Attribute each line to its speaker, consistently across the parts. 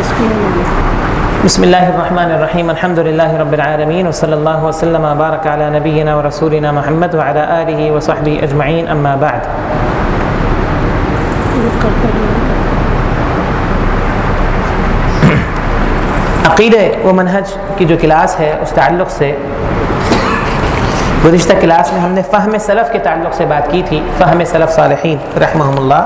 Speaker 1: بسم الله الرحمن الرحيم الحمد لله رب العالمين وصلى الله وسلم وبارك على نبينا ورسولنا محمد وعلى آله وصحبه أجمعين أما بعد. عقیدہ و منہج کی جو کلاس ہے، اس تعلق سے، گزشتہ کلاس میں ہم نے فہم سلف کے تعلق سے بات کی تھی، فہم سلف صالحین رحمہ اللہ.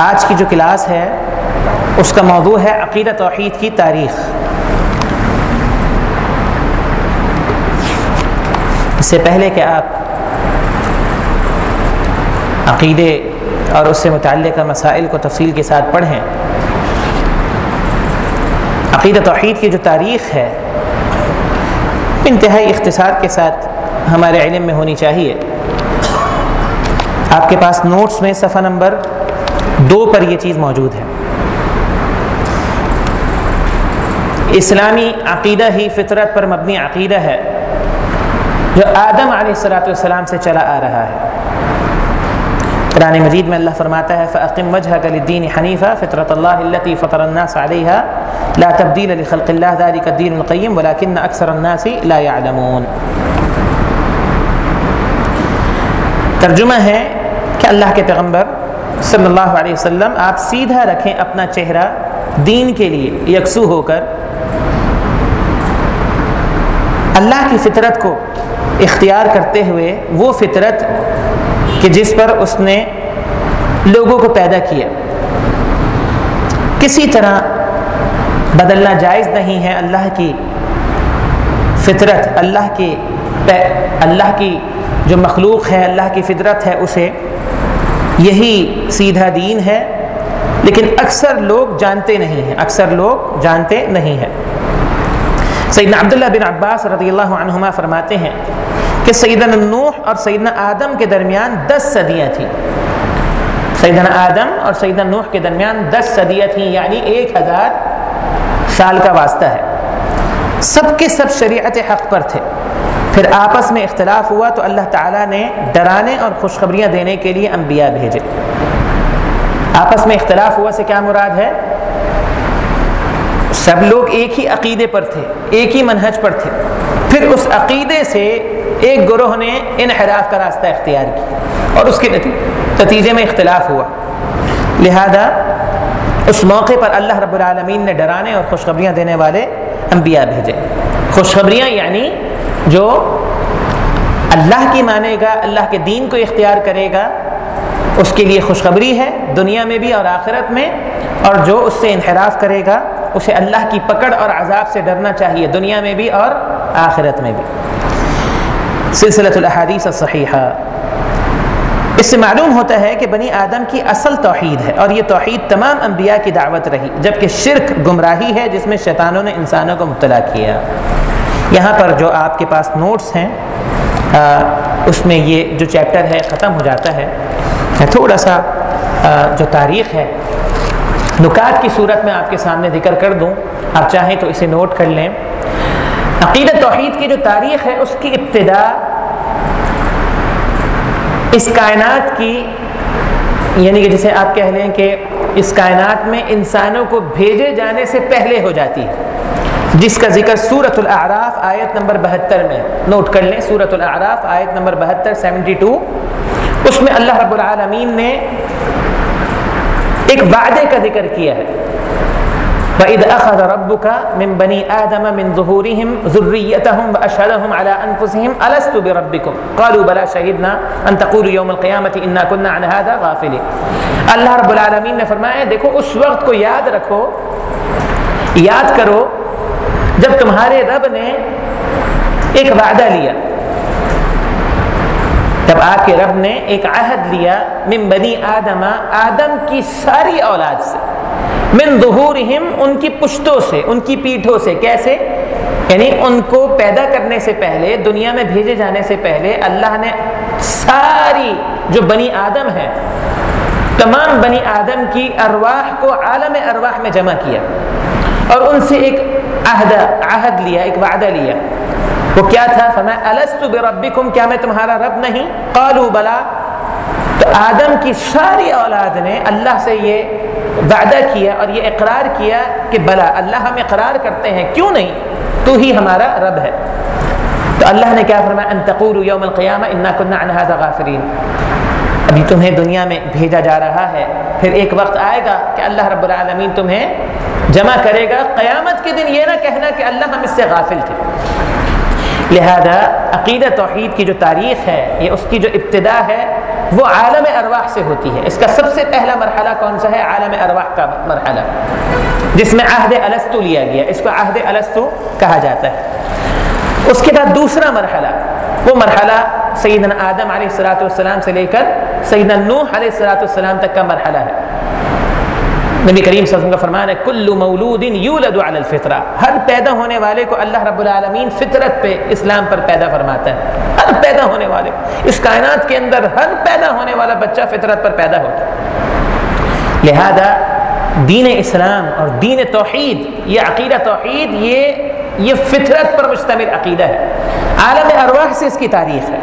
Speaker 1: آج کی جو کلاس ہے، اس کا موضوع ہے عقیدہ توحید کی تاریخ۔ اس سے پہلے کہ آپ عقیدے اور اس سے متعلقہ مسائل کو تفصیل کے ساتھ پڑھیں۔ عقیدہ توحید کی جو تاریخ ہے، انتہائی اختصار کے ساتھ ہمارے علم میں ہونی چاہیے۔ آپ کے پاس نوٹس میں صفحہ نمبر دو پر یہ چیز موجود ہے۔ اسلامی عقیدہ ہی فطرت پر مبنی عقیدہ ہے، جو آدم علیہ السلاۃ والسلام سے چلا آ رہا ہے۔ قرآن مجید میں اللہ فرماتا ہے، فَأَقِمْ وَجْهَكَ لِلدِّينِ حَنِيفًا فِطْرَةَ اللَّهِ الَّتِي فَطَرَ النَّاسَ عَلَيْهَا لَا تَبْدِيلَ لِخَلْقِ اللَّهِ ذَلِكَ الدِّينُ الْقَيِّمُ وَلَكِنَّ أَكْثَرَ النَّاسِ لَا يَعْلَمُونَ۔ ترجمہ ہے کہ اللہ کے پیغمبر صلی اللہ علیہ وسلم، آپ سیدھا رکھیں اپنا چہرہ دین کے لیے، یکسو ہو کر۔ اللہ کی فطرت کو اختیار کرتے ہوئے وہ فطرت کہ جس پر اس نے لوگوں کو پیدا کیا۔ کسی طرح بدلنا جائز نہیں ہے اللہ کی فطرت، اللہ کی اللہ کی جو مخلوق ہے، اللہ کی فطرت ہے، اسے یہی سیدھا دین ہے، لیکن اکثر لوگ جانتے نہیں ہیں، اکثر لوگ جانتے نہیں ہیں۔ سیدنا عبداللہ بن عباس رضی اللہ عنہما فرماتے ہیں کہ سیدنا نوح اور سیدنا آدم کے درمیان دس صدیاں تھیں۔ سیدنا آدم اور سیدنا نوح کے درمیان دس صدیاں تھیں یعنی ایک ہزار سال کا واسطہ ہے۔ سب کے سب شریعت حق پر تھے۔ پھر آپس میں اختلاف ہوا تو اللہ تعالیٰ نے ڈرانے اور خوشخبریاں دینے کے لیے انبیاء بھیجے۔ آپس میں اختلاف ہوا سے کیا مراد ہے؟ سب لوگ ایک ہی عقیدے پر تھے، ایک ہی منہج پر تھے۔ پھر اس عقیدے سے ایک گروہ نے انحراف کا راستہ اختیار کیا اور اس کے نتیجے میں اختلاف ہوا۔ لہذا اس موقع پر اللہ رب العالمین نے ڈرانے اور خوشخبریاں دینے والے انبیاء بھیجے۔ خوشخبریاں یعنی جو اللہ کی مانے گا، اللہ کے دین کو اختیار کرے گا، اس کے لیے خوشخبری ہے دنیا میں بھی اور آخرت میں، اور جو اس سے انحراف کرے گا، اسے اللہ کی پکڑ اور عذاب سے ڈرنا چاہیے دنیا میں بھی اور آخرت میں بھی۔ سلسلۃ الحادیث الصحیحہ۔ اس سے معلوم ہوتا ہے کہ بنی آدم کی اصل توحید ہے، اور یہ توحید تمام انبیاء کی دعوت رہی، جبکہ شرک گمراہی ہے، جس میں شیطانوں نے انسانوں کو مبتلا کیا۔ یہاں پر جو آپ کے پاس نوٹس ہیں اس میں یہ جو چیپٹر ہے، ختم ہو جاتا ہے۔ تھوڑا سا جو تاریخ ہے، نکات کی صورت میں آپ کے سامنے ذکر کر دوں۔ آپ چاہیں تو اسے نوٹ کر لیں۔ عقیدت توحید کی جو تاریخ ہے، اس کی ابتدا اس کائنات کی یعنی کہ جسے آپ کہہ لیں کہ اس کائنات میں انسانوں کو بھیجے جانے سے پہلے ہو جاتی ہے۔ جس کا ذکر سورت الاعراف آیت نمبر بہتر میں، نوٹ کر لیں سورت الاعراف آیت نمبر بہتر، سیونٹی ٹو۔ اس میں اللہ رب العالمین نے ایک وعدے کا ذکر کیا ہے۔ وَإِذْ أَخَذَ رَبُّكَ مِن بَنِي آدَمَ مِن ظُهُورِهِمْ ذُرِّيَّتَهُمْ وَأَشْهَدَهُمْ عَلَىٰ أَنفُسِهِمْ أَلَسْتُ بِرَبِّكُمْ؟ قَالُوا بَلَا شَهِدْنَا أَن تَقُولُوا يَوْمَ الْقِيَامَةِ إِنَّا كُنَّا عَنْ هَذَا غَافِلِينَ۔ اللہ رب العالمین نے فرمایا دیکھو، اس وقت کو یاد رکھو، یاد کرو جب تمہارے رب نے ایک وعدہ لیا جب آپ کے رب نے ایک عہد لیا، من بنی آدم آدم کی ساری اولاد سے، من ظہورہم، ان کی پشتوں سے، ان کی پیٹھوں سے، کیسے؟ یعنی ان کو پیدا کرنے سے پہلے، دنیا میں بھیجے جانے سے پہلے، اللہ نے ساری جو بنی آدم ہے، تمام بنی آدم کی ارواح کو عالم ارواح میں جمع کیا۔ اور ان سے ایک عہد عہد لیا، ایک وعدہ لیا۔ وہ کیا تھا؟ فرمایا الست بربکم کیا میں تمہارا رب نہیں؟ قالوا، بلا۔ تو آدم کی ساری اولاد نے اللہ سے یہ وعدہ کیا اور یہ اقرار کیا کہ، بلا، اللہ ہم اقرار کرتے ہیں، کیوں نہیں؟ تو ہی ہمارا رب ہے۔ تو اللہ نے کیا فرمایا؟ ان تقولوا یوم القیامہ انا كنا عن هذا غافرین ابھی تمہیں دنیا میں بھیجا جا رہا ہے۔ پھر ایک وقت آئے گا کہ اللہ رب العالمین تمہیں جمع کرے گا، قیامت کے دن یہ نہ کہنا کہ اللہ ہم اس سے غافل تھے۔ لہذا عقیدہ توحید کی جو تاریخ ہے، یہ اس کی جو ابتدا ہے، وہ عالم ارواح سے ہوتی ہے۔ اس کا سب سے پہلا مرحلہ کون سا ہے؟ عالم ارواح کا مرحلہ۔ جس میں عہد الستو لیا گیا۔ اس کو عہد الستو کہا جاتا ہے۔ اس کے بعد دوسرا مرحلہ، وہ مرحلہ سیدنا آدم علیہ السلاۃ والسلام سے لے کر سیدنا نوح علیہ السلاۃ والسلام تک کا مرحلہ ہے۔ نبی کریم صلی اللہ علیہ وسلم کا فرمان ہے کل مولود یولد علی الفطرہ. ہر پیدا ہونے والے کو اللہ رب العالمین فطرت پہ اسلام پر پیدا فرماتا ہے۔ ہر پیدا ہونے والے اس کائنات کے اندر ہر پیدا ہونے والا بچہ فطرت پر پیدا ہوتا ہے۔ لہذا دین اسلام اور دین توحید، یہ عقیدہ توحید، یہ یہ فطرت پر مشتمل عقیدہ ہے۔ عالم ارواح سے اس کی تاریخ ہے۔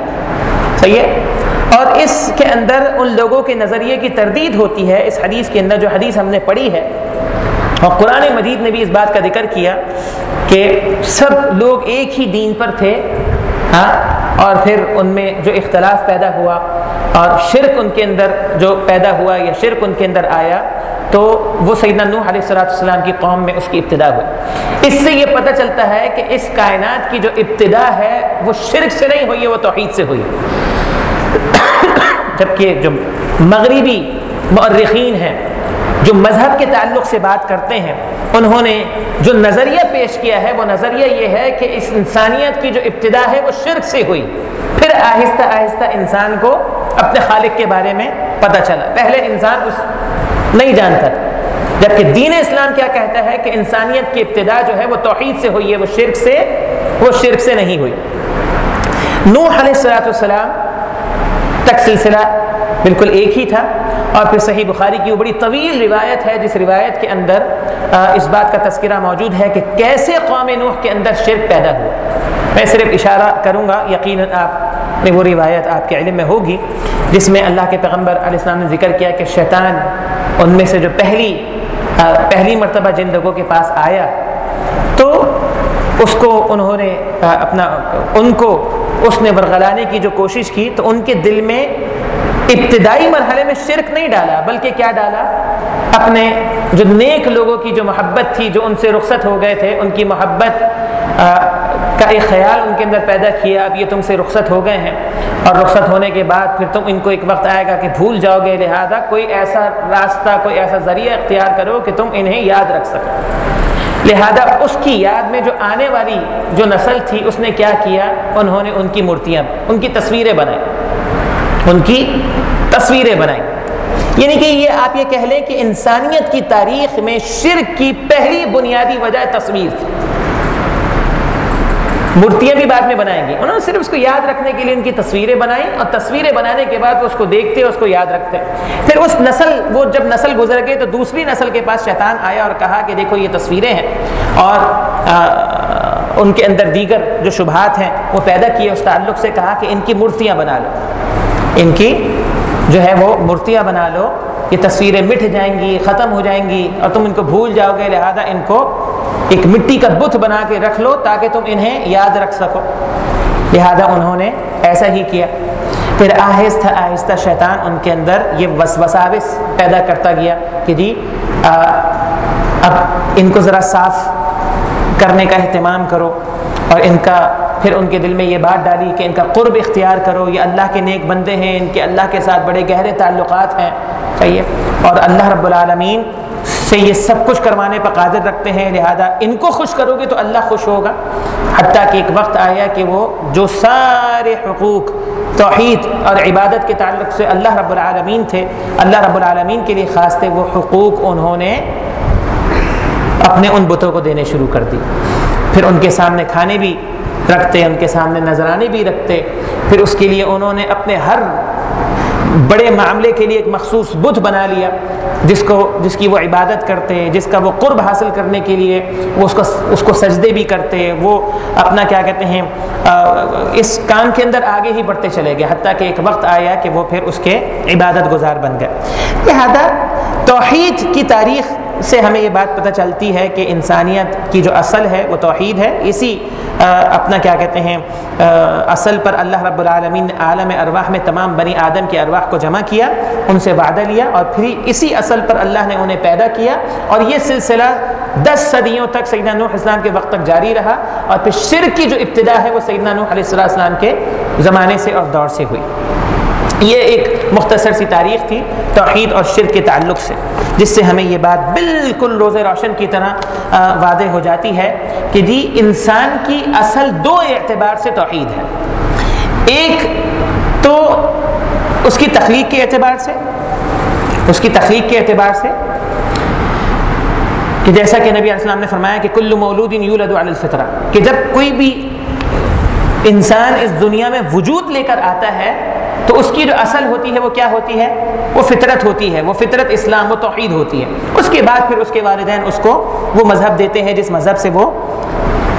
Speaker 1: صحیح ہے؟ اور اس کے اندر ان لوگوں کے نظریے کی تردید ہوتی ہے، اس حدیث کے اندر جو حدیث ہم نے پڑھی ہے۔ اور قرآن مجید نے بھی اس بات کا ذکر کیا کہ سب لوگ ایک ہی دین پر تھے ہاں اور پھر ان میں جو اختلاف پیدا ہوا اور شرک ان کے اندر جو پیدا ہوا یا شرک ان کے اندر آیا تو وہ سیدنا نوح علیہ السلاۃ السلام کی قوم میں اس کی ابتدا ہوئی۔ اس سے یہ پتہ چلتا ہے کہ اس کائنات کی جو ابتدا ہے وہ شرک سے نہیں ہوئی ہے، وہ توحید سے ہوئی۔ جبکہ جو مغربی مورخین ہیں، جو مذہب کے تعلق سے بات کرتے ہیں، انہوں نے جو نظریہ پیش کیا ہے، وہ نظریہ یہ ہے کہ اس انسانیت کی جو ابتدا ہے، وہ شرک سے ہوئی۔ پھر آہستہ آہستہ انسان کو اپنے خالق کے بارے میں پتہ چلا۔ پہلے انسان اس نہیں جانتا تھا، جبکہ دین اسلام کیا کہتا ہے کہ انسانیت کی ابتدا جو ہے، وہ توحید سے ہوئی ہے، وہ شرک سے، وہ شرک سے نہیں ہوئی۔ نوح علیہ السلاۃ والسلام تک سلسلہ بالکل ایک ہی تھا اور پھر صحیح بخاری کی وہ بڑی طویل روایت ہے جس روایت کے اندر اس بات کا تذکرہ موجود ہے کہ کیسے قوم نوح کے اندر شرک پیدا ہوا۔ میں صرف اشارہ کروں گا، یقیناً آپ نے وہ روایت آپ کے علم میں ہوگی، جس میں اللہ کے پیغمبر علیہ السلام نے ذکر کیا کہ شیطان ان میں سے جو پہلی پہلی مرتبہ جن لوگوں کے پاس آیا تو اس کو انہوں نے اپنا، ان کو اس نے ورغلانے کی جو کوشش کی تو ان کے دل میں ابتدائی مرحلے میں شرک نہیں ڈالا، بلکہ کیا ڈالا؟ اپنے جو نیک لوگوں کی جو محبت تھی، جو ان سے رخصت ہو گئے تھے، ان کی محبت کا ایک خیال ان کے اندر پیدا کیا، اب یہ تم سے رخصت ہو گئے ہیں۔ اور رخصت ہونے کے بعد پھر تم ان کو ایک وقت آئے گا کہ بھول جاؤ گے، لہذا کوئی ایسا راستہ، کوئی ایسا ذریعہ اختیار کرو کہ تم انہیں یاد رکھ سکو۔ لہذا اس کی یاد میں جو آنے والی جو نسل تھی، اس نے کیا کیا؟ انہوں نے ان کی مورتیاں، ان کی تصویریں بنائی۔ ان کی تصویریں بنائی۔ یعنی کہ یہ آپ یہ کہہ لیں کہ انسانیت کی تاریخ میں شرک کی پہلی بنیادی وجہ تصویر تھی۔ مورتیاں بھی بعد میں بنائیں گی۔ انہوں نے صرف اس کو یاد رکھنے کے لیے ان کی تصویریں بنائیں اور تصویریں بنانے کے بعد وہ اس کو دیکھتے اس کو یاد رکھتے۔ پھر اس نسل، وہ جب نسل گزر گئے تو دوسری نسل کے پاس شیطان آیا اور کہا کہ دیکھو یہ تصویریں ہیں۔ اور ان کے اندر دیگر جو شبہات ہیں، وہ پیدا کیے اس تعلق سے کہا کہ ان کی مورتیاں بنا لو۔ ان کی جو ہے وہ مورتیاں بنا لو۔ یہ تصویریں مٹ جائیں گی، ختم ہو جائیں گی اور تم ان کو بھول جاؤ گے، لہذا ان کو ایک مٹی کا بت بنا کے رکھ لو تاکہ تم انہیں یاد رکھ سکو۔ لہذا انہوں نے ایسا ہی کیا۔ پھر آہستہ آہستہ شیطان ان کے اندر یہ وساوس پیدا کرتا گیا کہ جی اب ان کو ذرا صاف کرنے کا اہتمام کرو اور ان کا پھر ان کے دل میں یہ بات ڈالی کہ ان کا قرب اختیار کرو، یہ اللہ کے نیک بندے ہیں، ان کے اللہ کے ساتھ بڑے گہرے تعلقات ہیں۔ صحیح ہے اور اللہ رب العالمین سے یہ سب کچھ کروانے پر قادر رکھتے ہیں، لہذا ان کو خوش کرو گے تو اللہ خوش ہوگا۔ حتیٰ کہ ایک وقت آیا کہ وہ جو سارے حقوق، توحید اور عبادت کے تعلق سے اللہ رب العالمین تھے، اللہ رب العالمین کے لیے خاص تھے، وہ حقوق انہوں نے اپنے ان بتوں کو دینے شروع کر دی۔ پھر ان کے سامنے کھانے بھی رکھتے، ان کے سامنے نذرانے بھی رکھتے، پھر اس کے لیے انہوں نے اپنے ہر بڑے معاملے کے لیے ایک مخصوص بت بنا لیا، جس کو جس کی وہ عبادت کرتے، جس کا وہ قرب حاصل کرنے کے لیے وہ اس کو اس کو سجدے بھی کرتے، وہ اپنا کیا کہتے ہیں اس کام کے اندر آگے ہی بڑھتے چلے گئے، حتیٰ کہ ایک وقت آیا کہ وہ پھر اس کے عبادت گزار بن گئے۔ لہٰذا توحید کی تاریخ سے ہمیں یہ بات پتہ چلتی ہے کہ انسانیت کی جو اصل ہے وہ توحید ہے۔ اسی اپنا کیا کہتے ہیں اصل پر اللہ رب العالمین نے عالم ارواح میں تمام بنی آدم کے ارواح کو جمع کیا، ان سے وعدہ لیا اور پھر اسی اصل پر اللہ نے انہیں پیدا کیا۔ اور یہ سلسلہ دس صدیوں تک سیدنا نوح اسلام کے وقت تک جاری رہا۔ اور پھر شرک کی جو ابتدا ہے وہ سیدنا نوح علیہ السلام کے زمانے سے اور دور سے ہوئی۔ یہ ایک مختصر سی تاریخ تھی توحید اور شرک کے تعلق سے، جس سے ہمیں یہ بات بالکل بالکل روز روشن کی طرح واضح ہو جاتی ہے کہ جی انسان کی اصل دو اعتبار سے توحید ہے۔ ایک تو اس کی تخلیق کے اعتبار سے، اس کی تخلیق کے اعتبار سے کہ جیسا کہ نبی علیہ السلام نے فرمایا کہ کل مولود یولد علی الفطرہ، کہ جب کوئی بھی انسان اس دنیا میں وجود لے کر آتا ہے تو اس کی جو اصل ہوتی ہے وہ کیا ہوتی ہے؟ وہ فطرت ہوتی ہے، وہ فطرت اسلام و توحید ہوتی ہے۔ اس کے بعد پھر اس کے والدین اس کو وہ مذہب دیتے ہیں، جس مذہب سے وہ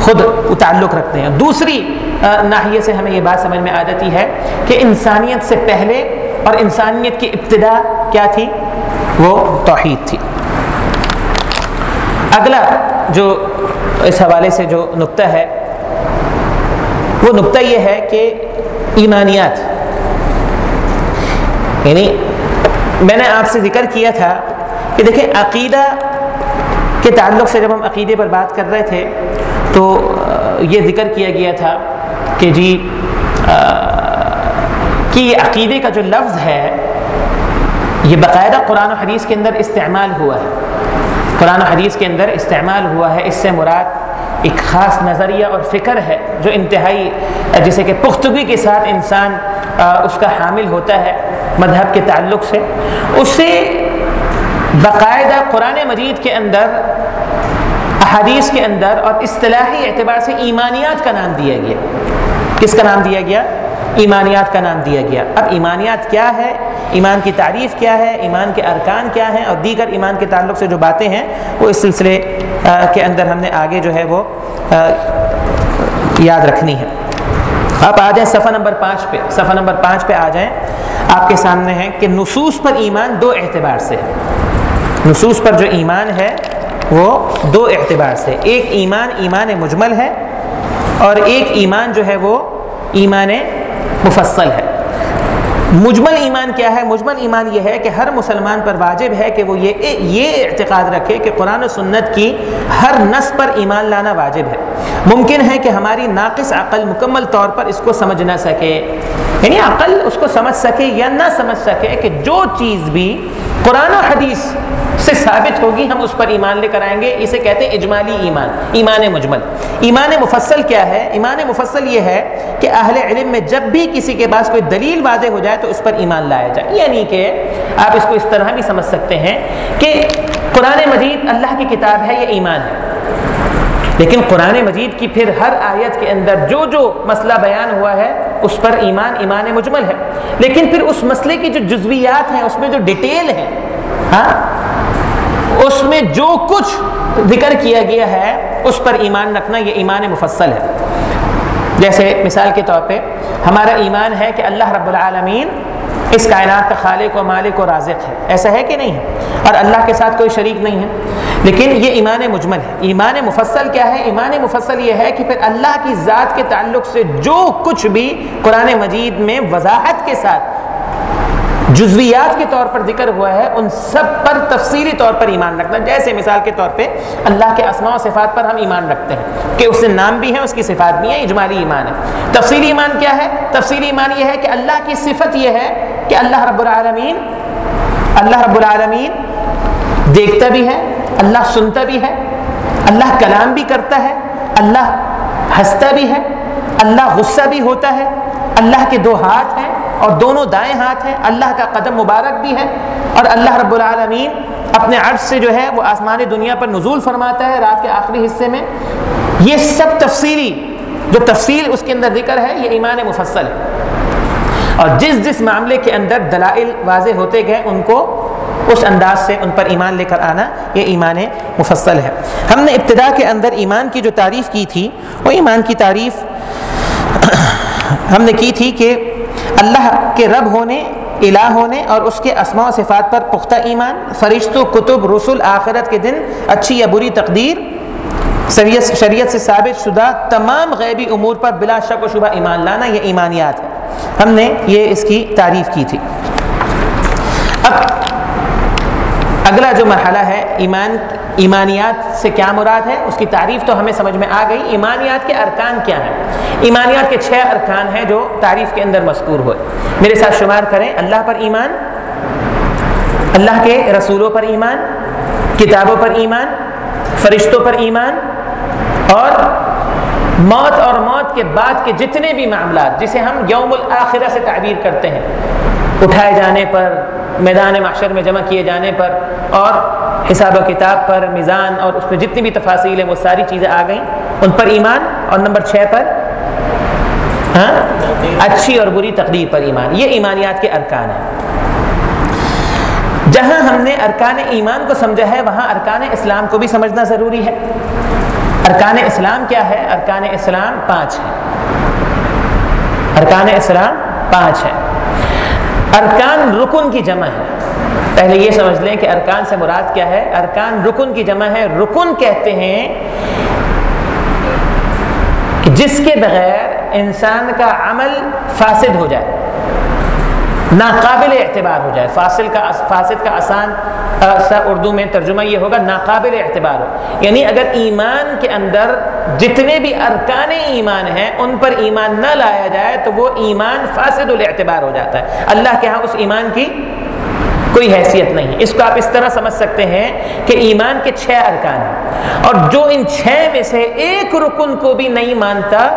Speaker 1: خود تعلق رکھتے ہیں۔ دوسری ناحیے سے ہمیں یہ بات سمجھ میں آ جاتی ہے کہ انسانیت سے پہلے اور انسانیت کی ابتدا کیا تھی؟ وہ توحید تھی۔ اگلا جو اس حوالے سے جو نقطہ ہے، وہ نقطہ یہ ہے کہ ایمانیات یعنی میں نے آپ سے ذکر کیا تھا کہ دیکھیں، عقیدہ کے تعلق سے جب ہم عقیدے پر بات کر رہے تھے، تو یہ ذکر کیا گیا تھا کہ جی کہ یہ عقیدے کا جو لفظ ہے، یہ باقاعدہ قرآن و حدیث کے اندر استعمال ہوا ہے۔ قرآن و حدیث کے اندر استعمال ہوا ہے، اس سے مراد ایک خاص نظریہ اور فکر ہے جو انتہائی جیسے کہ پختگی کے ساتھ انسان اس کا حامل ہوتا ہے۔ مذہب کے تعلق سے، اسے باقاعدہ قرآن مجید کے اندر، احادیث کے اندر اور اصطلاحی اعتبار سے ایمانیات کا نام دیا گیا۔ کس کا نام دیا گیا؟ ایمانیات کا نام دیا گیا۔ اب ایمانیات کیا ہے؟ ایمان کی تعریف کیا ہے؟ ایمان کے ارکان کیا ہیں؟ اور دیگر ایمان کے تعلق سے جو باتیں ہیں، وہ اس سلسلے کے اندر ہم نے آگے جو ہے وہ یاد رکھنی ہے۔ آپ آ جائیں صفحہ نمبر پانچ پہ۔ صفحہ نمبر پانچ پہ آ جائیں۔ آپ کے سامنے ہے کہ نصوص پر ایمان دو اعتبار سے نصوص پر جو ایمان ہے، وہ دو اعتبار سے۔ ایک ایمان ایمان مجمل ہے اور ایک ایمان جو ہے وہ ایمان مفصل ہے۔ مجمل ایمان کیا ہے؟ مجمل ایمان یہ ہے کہ ہر مسلمان پر واجب ہے کہ وہ یہ یہ اعتقاد رکھے کہ قرآن و سنت کی ہر نس پر ایمان لانا واجب ہے۔ ممکن ہے کہ ہماری ناقص عقل مکمل طور پر اس کو سمجھ نہ سکے۔ یعنی عقل اس کو سمجھ سکے یا نہ سمجھ سکے کہ جو چیز بھی قرآن و حدیث سے ثابت ہوگی، ہم اس پر ایمان لے کر آئیں گے۔ اسے کہتے ہیں اجمالی ایمان ایمان مجمل۔ ایمان مفصل کیا ہے؟ ایمان مفصل یہ ہے کہ اہل علم میں جب بھی کسی کے پاس کوئی دلیل واضح ہو جائے تو اس پر ایمان لایا جائے۔ یعنی کہ آپ اس کو اس طرح بھی سمجھ سکتے ہیں کہ قرآن مجید اللہ کی کتاب ہے، یہ ایمان ہے۔ لیکن قرآن مجید کی پھر ہر آیت کے اندر جو جو مسئلہ بیان ہوا ہے، اس پر ایمان ایمان مجمل ہے۔ لیکن پھر اس مسئلے کی جو جزویات ہیں، اس میں جو ڈیٹیل ہے ہاں اس میں جو کچھ ذکر کیا گیا ہے، اس پر ایمان رکھنا یہ ایمان مفصل ہے۔ جیسے مثال کے طور پہ، ہمارا ایمان ہے کہ اللہ رب العالمین اس کائنات کا خالق و مالک و رازق ہے۔ ایسا ہے کہ نہیں ہے؟ اور اللہ کے ساتھ کوئی شریک نہیں ہے۔ لیکن یہ ایمان مجمل ہے۔ ایمان مفصل کیا ہے؟ ایمان مفصل یہ ہے کہ پھر اللہ کی ذات کے تعلق سے جو کچھ بھی قرآن مجید میں وضاحت کے ساتھ جزویات کے طور پر ذکر ہوا ہے، ان سب پر تفصیلی طور پر ایمان رکھنا، جیسے مثال کے طور پہ اللہ کے اسماء و صفات پر ہم ایمان رکھتے ہیں کہ اس سے نام بھی ہیں اس کی صفات بھی ہیں اجمالی ایمان ہے۔ تفصیلی ایمان کیا ہے؟ تفصیلی ایمان یہ ہے کہ اللہ کی صفت یہ ہے کہ اللہ رب العالمین، اللہ رب العالمین دیکھتا بھی ہے، اللہ سنتا بھی ہے، اللہ کلام بھی کرتا ہے، اللہ ہنستا بھی ہے، اللہ غصہ بھی ہوتا ہے، اللہ کے دو ہاتھ ہیں اور دونوں دائیں ہاتھ ہیں۔ اللہ کا قدم مبارک بھی ہے اور اللہ رب العالمین اپنے عرض سے جو ہے وہ آسمانی دنیا پر نزول فرماتا ہے رات کے آخری حصے میں۔ یہ سب تفصیلی جو تفصیل اس کے اندر ذکر ہے، یہ ایمان مفصل ہے۔ اور جس جس معاملے کے اندر دلائل واضح ہوتے گئے، ان کو اس انداز سے ان پر ایمان لے کر آنا یہ ایمان مفصل ہے۔ ہم نے ابتدا کے اندر ایمان کی جو تعریف کی تھی، وہ ایمان کی تعریف ہم نے کی تھی کہ اللہ کے رب ہونے، الہ ہونے اور اس کے اسماء و صفات پر پختہ ایمان فرشت و کتب رسول آخرت کے دن اچھی یا بری تقدیر، شریعت سے ثابت شدہ تمام غیبی امور پر بلا شک و شبہ ایمان لانا یہ ایمانیات ہے ہم نے یہ اس کی تعریف کی تھی۔ اب اگلا جو مرحلہ ہے، ایمان، ایمانیات سے کیا مراد ہے؟ اس کی تعریف تو ہمیں سمجھ میں آ گئی۔ ایمانیات کے ارکان کیا ہیں؟ ایمانیات کے چھ ارکان ہیں جو تعریف کے اندر مذکور ہوئے۔ میرے ساتھ شمار کریں۔ اللہ پر ایمان، اللہ کے رسولوں پر ایمان، کتابوں پر ایمان، فرشتوں پر ایمان اور موت اور موت کے بعد کے جتنے بھی معاملات، جسے ہم یوم الآخرہ سے تعبیر کرتے ہیں اٹھائے جانے پر، میدان معاشر میں جمع کیے جانے پر اور حساب و کتاب پر میزان اور اس پہ جتنی بھی تفاصیل ہیں، وہ ساری چیزیں آ گئیں۔ ان پر ایمان اور نمبر چھ پر ہاں اچھی اور بری تقدیر پر ایمان۔ یہ ایمانیات کے ارکان ہیں۔ جہاں ہم نے ارکان ایمان کو سمجھا ہے، وہاں ارکان اسلام کو بھی سمجھنا ضروری ہے۔ ارکان اسلام کیا ہے؟ ارکان اسلام پانچ ہے ارکان اسلام پانچ ہے ارکان رکن کی جمع ہے۔ پہلے یہ سمجھ لیں کہ ارکان سے مراد کیا ہے؟ ارکان رکن کی جمع ہے۔ رکن کہتے ہیں کہ جس کے بغیر انسان کا عمل فاسد ہو جائے۔ ناقابل اعتبار ہو جائے۔ فاصل کا فاسد کا آسان اردو میں ترجمہ یہ ہوگا، ناقابل اعتبار ہو۔ یعنی اگر ایمان کے اندر جتنے بھی ارکان ایمان ہیں، ان پر ایمان نہ لایا جائے، تو وہ ایمان فاسد الاعتبار ہو جاتا ہے۔ اللہ کے ہاں اس ایمان کی کوئی حیثیت نہیں۔ اس کو آپ اس طرح سمجھ سکتے ہیں کہ ایمان کے چھ ارکان ہیں۔ اور جو ان چھ میں سے ایک رکن کو بھی نہیں مانتا،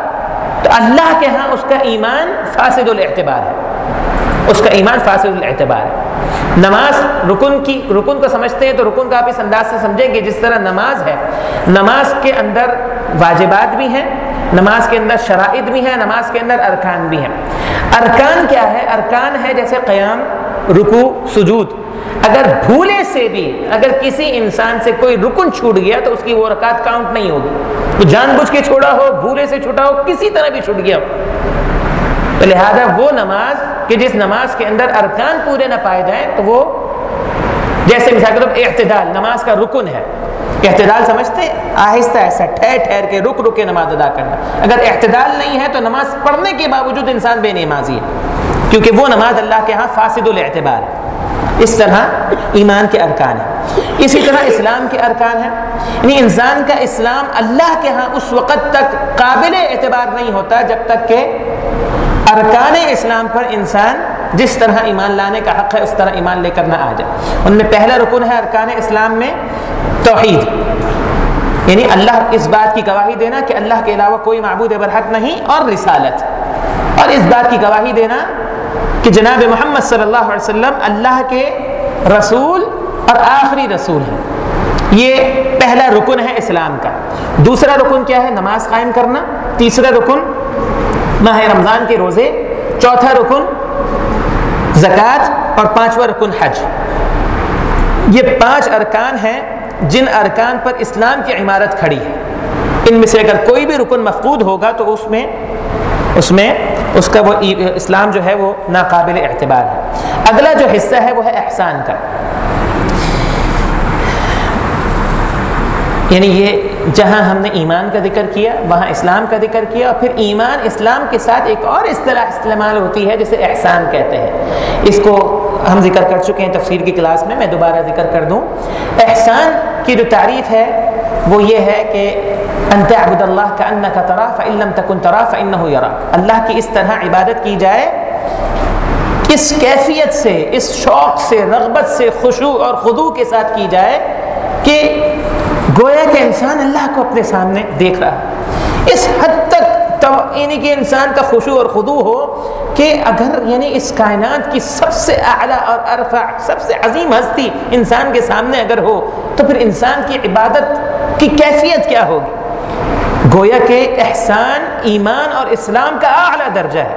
Speaker 1: تو اللہ کے ہاں اس کا ایمان فاسد الاعتبار ہے۔ اس کا ایمان فاسد الاعتبار ہے۔ نماز رکن کی، رکن کو سمجھتے ہیں تو رکن کا آپ اس انداز سے سمجھیں گے جس طرح نماز ہے۔ نماز کے اندر واجبات بھی ہیں، نماز کے اندر شرائط بھی ہیں، نماز کے اندر ارکان بھی ہیں۔ ارکان کیا ہے؟ ارکان ہے جیسے قیام رکو سجود۔ اگر بھولے سے بھی، اگر کسی انسان سے کوئی رکن چھوٹ گیا تو اس کی وہ رکعت کاؤنٹ نہیں ہوگی۔ وہ جان بوجھ کے چھوڑا ہو، بھولے سے چھوٹا ہو، کسی طرح بھی چھوٹ گیا ہو۔ لہذا وہ نماز کہ جس نماز کے اندر ارکان پورے نہ پائے جائیں تو وہ جیسے مثال کے طور اعتدال، نماز کا رکن ہے۔ اعتدال سمجھتے آہستہ آہستہ، ٹھہر ٹھہر کے، رک رک کے نماز ادا کرنا۔ اگر اعتدال نہیں ہے تو نماز پڑھنے کے باوجود انسان بے نمازی ہے۔ کیونکہ وہ نماز اللہ کے ہاں فاسد الاعتبار ہے۔ اس طرح ایمان کے ارکان ہیں۔ اسی طرح اسلام کے ارکان ہیں۔ یعنی انسان کا اسلام اللہ کے ہاں اس وقت تک قابل اعتبار نہیں ہوتا جب تک کہ ارکان اسلام پر انسان جس طرح ایمان لانے کا حق ہے، اس طرح ایمان لے کر نہ آ جائے۔ ان میں پہلا رکن ہے ارکان اسلام میں توحید۔ یعنی اللہ اس بات کی گواہی دینا کہ اللہ کے علاوہ کوئی معبود برحق نہیں اور رسالت۔ اور اس بات کی گواہی دینا کہ جناب محمد صلی اللہ علیہ وسلم اللہ کے رسول اور آخری رسول ہیں۔ یہ پہلا رکن ہے اسلام کا۔ دوسرا رکن کیا ہے؟ نماز قائم کرنا۔ تیسرا رکن ماہ رمضان کے روزے، چوتھا رکن زکوٰۃ اور پانچواں رکن حج۔ یہ پانچ ارکان ہیں جن ارکان پر اسلام کی عمارت کھڑی ہے۔ ان میں سے اگر کوئی بھی رکن مفقود ہوگا تو اس میں اس میں، اس کا وہ اسلام جو ہے وہ ناقابل اعتبار ہے۔ اگلا جو حصہ ہے وہ ہے احسان کا۔ یعنی یہ جہاں ہم نے ایمان کا ذکر کیا، وہاں اسلام کا ذکر کیا اور پھر ایمان اسلام کے ساتھ ایک اور اصطلاح استعمال ہوتی ہے جسے احسان کہتے ہیں۔ اس کو ہم ذکر کر چکے ہیں تفسیر کی کلاس میں میں دوبارہ ذکر کر دوں۔ احسان کی جو تعریف ہے، وہ یہ ہے کہ انت عبد اللہ کا ان کا ترا فعلم تکن ترا فن اللہ کی اس طرح عبادت کی جائے، اس کیفیت سے، اس شوق سے، رغبت سے خوشو اور خدو کے ساتھ کی جائے کہ گویا کہ انسان اللہ کو اپنے سامنے دیکھ رہا ہے۔ اس حد تک یعنی کہ انسان کا خوشو اور خدو ہو کہ اگر یعنی اس کائنات کی سب سے اعلیٰ اور ارفع، سب سے عظیم ہستی انسان کے سامنے اگر ہو، تو پھر انسان کی عبادت کی کیفیت کیا ہوگی؟ گویا کہ احسان ایمان اور اسلام کا اعلیٰ درجہ ہے۔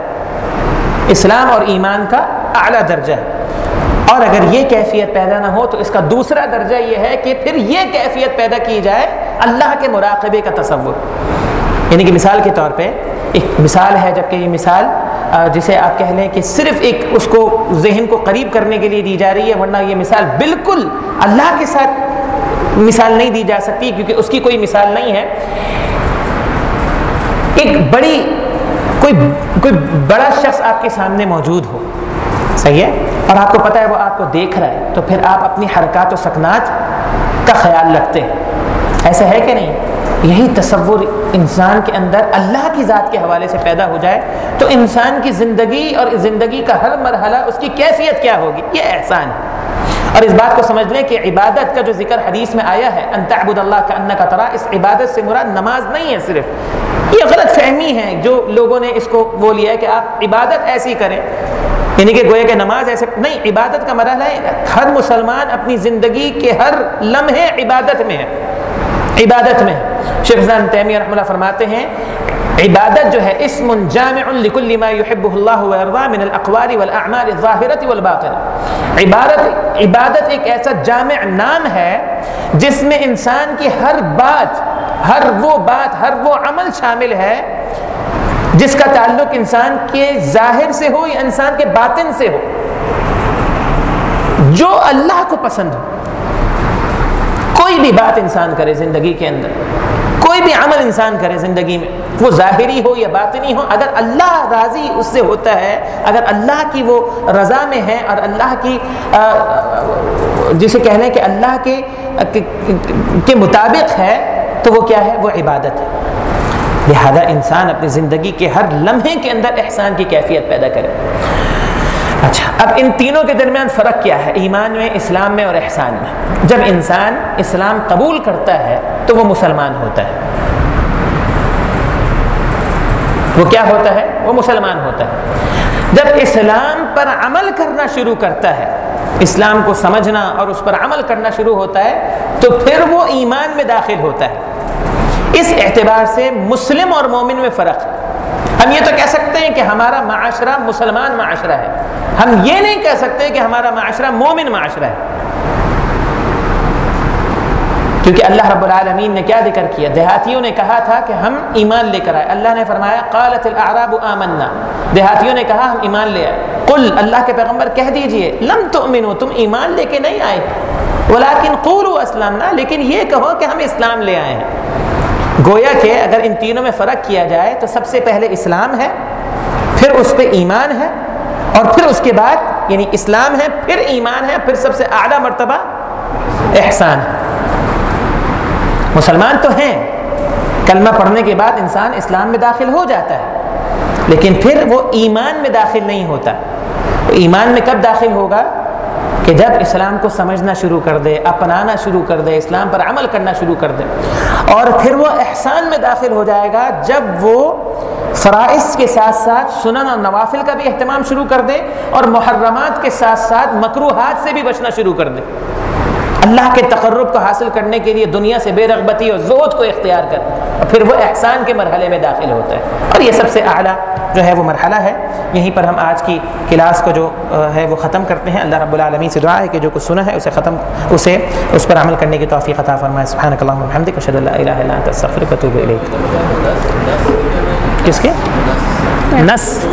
Speaker 1: اسلام اور ایمان کا اعلیٰ درجہ ہے۔ اور اگر یہ کیفیت پیدا نہ ہو تو اس کا دوسرا درجہ یہ ہے کہ پھر یہ کیفیت پیدا کی جائے اللہ کے مراقبے کا تصور۔ یعنی کہ مثال کے طور پہ ایک مثال ہے جبکہ یہ مثال جسے آپ کہہ لیں کہ صرف ایک اس کو ذہن کو قریب کرنے کے لیے دی جا رہی ہے، ورنہ یہ مثال بالکل اللہ کے ساتھ مثال نہیں دی جا سکتی کیونکہ اس کی کوئی مثال نہیں ہے۔ ایک بڑی، کوئی کوئی بڑا شخص آپ کے سامنے موجود ہو۔ صحیح ہے؟ اور آپ کو پتہ ہے وہ آپ کو دیکھ رہا ہے، تو پھر آپ اپنی حرکات و سکنات کا خیال رکھتے ہیں۔ ایسا ہے کہ نہیں؟ یہی تصور انسان کے اندر اللہ کی ذات کے حوالے سے پیدا ہو جائے، تو انسان کی زندگی اور زندگی کا ہر مرحلہ اس کی کیفیت کیا ہوگی؟ یہ احسان ہے۔ اور اس بات کو سمجھ لیں کہ عبادت کا جو ذکر حدیث میں آیا ہے، ان تعبد اللہ کا ان کا ترا، اس عبادت سے مراد نماز نہیں ہے صرف۔ یہ غلط فہمی ہے جو لوگوں نے اس کو وہ لیا ہے کہ آپ عبادت ایسی کریں۔ یعنی کہ گویا کہ نماز ایسے نہیں، عبادت کا مرحلہ ہے۔ ہر مسلمان اپنی زندگی کے ہر لمحے عبادت میں ہے۔ عبادت میں۔ شیخ زان تیمیہ رحمہ اللہ فرماتے ہیں، عبادت جو ہے، اسم جامع لكل ما يحبه الله ويرضى من الاقوال والاعمال الظاهره والباطنه عبادت عبادت ایک ایسا جامع نام ہے جس میں انسان کی ہر بات، ہر وہ بات، ہر وہ عمل شامل ہے جس کا تعلق انسان کے ظاہر سے ہو یا انسان کے باطن سے ہو، جو اللہ کو پسند ہو، کوئی بھی بات انسان کرے زندگی کے اندر، کوئی بھی عمل انسان کرے زندگی میں، وہ ظاہری ہو یا باطنی ہو، اگر اللہ راضی اس سے ہوتا ہے، اگر اللہ کی وہ رضا میں ہے اور اللہ کی جسے کہہ لیں کہ اللہ کے کے مطابق ہے، تو وہ کیا ہے؟ وہ عبادت ہے۔ لہذا انسان اپنی زندگی کے ہر لمحے کے اندر احسان کی کیفیت پیدا کرے۔ اچھا اب ان تینوں کے درمیان فرق کیا ہے؟ ایمان میں، اسلام میں اور احسان میں۔ جب انسان اسلام قبول کرتا ہے، تو وہ مسلمان ہوتا ہے۔ وہ کیا ہوتا ہے؟ وہ مسلمان ہوتا ہے۔ جب اسلام پر عمل کرنا شروع کرتا ہے، اسلام کو سمجھنا اور اس پر عمل کرنا شروع ہوتا ہے، تو پھر وہ ایمان میں داخل ہوتا ہے۔ اس اعتبار سے مسلم اور مومن میں فرق ہے۔ ہم یہ تو کہہ سکتے ہیں کہ ہمارا معاشرہ مسلمان معاشرہ ہے۔ ہم یہ نہیں کہہ سکتے کہ ہمارا معاشرہ مومن معاشرہ ہے۔ کیونکہ اللہ رب العالمین نے کیا ذکر کیا؟ دیہاتیوں نے کہا تھا کہ ہم ایمان لے کر آئے۔ اللہ نے فرمایا، قالت الاعراب آمنا۔ دیہاتیوں نے کہا، ہم ایمان لے آئے۔ قل، اللہ کے پیغمبر کہہ دیجیے، لم تؤمنوا، تم ایمان لے کے نہیں آئے۔ ولیکن قولوا اسلامنا، لیکن یہ کہو کہ ہم اسلام لے آئے ہیں۔ گویا کہ اگر ان تینوں میں فرق کیا جائے تو سب سے پہلے اسلام ہے، پھر اس پہ ایمان ہے، اور پھر اس کے بعد یعنی اسلام ہے، پھر ایمان ہے، پھر سب سے اعلیٰ مرتبہ احسان ہے۔ مسلمان تو ہیں، کلمہ پڑھنے کے بعد انسان اسلام میں داخل ہو جاتا ہے، لیکن پھر وہ ایمان میں داخل نہیں ہوتا۔ ایمان میں کب داخل ہوگا؟ کہ جب اسلام کو سمجھنا شروع کر دے، اپنانا شروع کر دے، اسلام پر عمل کرنا شروع کر دے۔ اور پھر وہ احسان میں داخل ہو جائے گا جب وہ فرائض کے ساتھ ساتھ سنن اور نوافل کا بھی اہتمام شروع کر دے اور محرمات کے ساتھ ساتھ مکروحات سے بھی بچنا شروع کر دے۔ اللہ کے تقرب کو حاصل کرنے کے لیے دنیا سے بے رغبتی اور زود کو اختیار کر۔ اور پھر وہ احسان کے مرحلے میں داخل ہوتا ہے۔ اور یہ سب سے اعلیٰ جو ہے وہ مرحلہ ہے۔ یہیں پر ہم آج کی کلاس کو جو ہے وہ ختم کرتے ہیں۔ اللہ رب العالمین سے دعا ہے کہ جو کچھ سنا ہے اسے ختم، اسے، اس پر عمل کرنے کی توفیق عطا فرمائے۔ سبحانک اللہم الحمدک اشہد اللہ الہ الا انت، استغفرک و اتوب الیک۔ کس کے؟ نس۔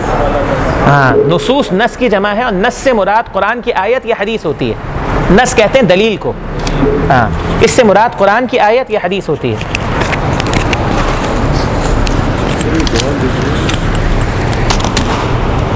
Speaker 1: ہاں نصوص نس کی جمع ہے اور نس سے مراد قرآن کی آیت یا حدیث ہوتی ہے۔ نس کہتے ہیں دلیل کو۔ ہاں اس سے مراد قرآن کی آیت یا حدیث ہوتی ہے۔